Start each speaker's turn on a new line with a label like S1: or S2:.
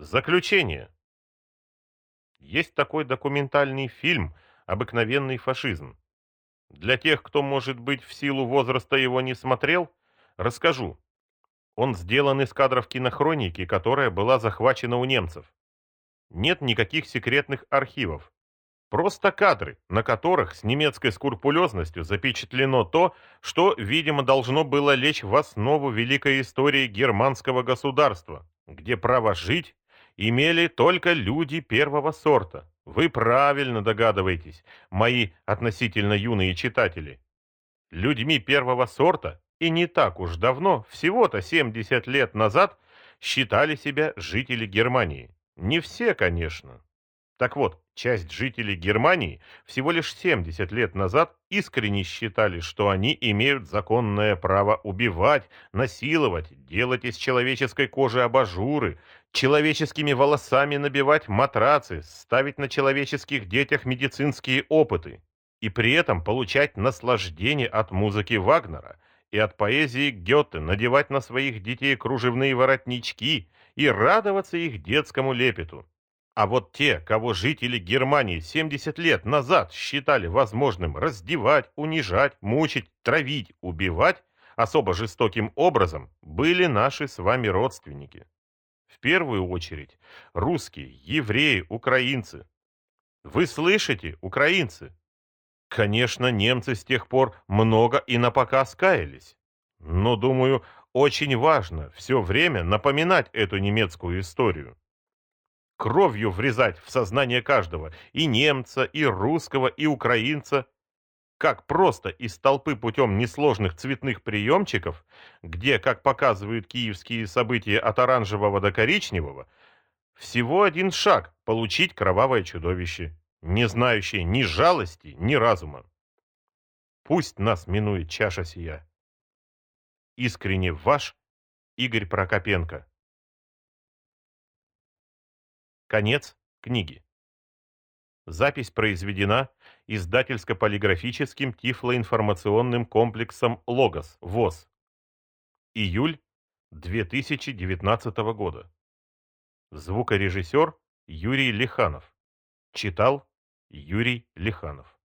S1: Заключение. Есть такой документальный фильм «Обыкновенный фашизм». Для тех, кто, может быть, в силу возраста его не смотрел, расскажу. Он сделан из кадров кинохроники, которая была захвачена у немцев. Нет никаких секретных архивов. Просто кадры, на которых с немецкой скрупулезностью запечатлено то, что, видимо, должно было лечь в основу великой истории германского государства, где право жить имели только люди первого сорта. Вы правильно догадываетесь, мои относительно юные читатели. Людьми первого сорта и не так уж давно, всего-то 70 лет назад, считали себя жители Германии. Не все, конечно. Так вот, часть жителей Германии всего лишь 70 лет назад искренне считали, что они имеют законное право убивать, насиловать, делать из человеческой кожи абажуры, человеческими волосами набивать матрацы, ставить на человеческих детях медицинские опыты и при этом получать наслаждение от музыки Вагнера и от поэзии Гёте, надевать на своих детей кружевные воротнички и радоваться их детскому лепету. А вот те, кого жители Германии 70 лет назад считали возможным раздевать, унижать, мучить, травить, убивать особо жестоким образом, были наши с вами родственники. В первую очередь русские, евреи, украинцы. Вы слышите, украинцы? Конечно, немцы с тех пор много и напоказ каялись. Но, думаю, очень важно все время напоминать эту немецкую историю кровью врезать в сознание каждого, и немца, и русского, и украинца, как просто из толпы путем несложных цветных приемчиков, где, как показывают киевские события от оранжевого до коричневого, всего один шаг получить кровавое чудовище, не знающее ни жалости, ни разума. Пусть нас минует чаша сия. Искренне ваш Игорь Прокопенко. Конец книги. Запись произведена издательско-полиграфическим тифлоинформационным комплексом «Логос» ВОЗ. Июль 2019 года. Звукорежиссер Юрий Лиханов. Читал Юрий Лиханов.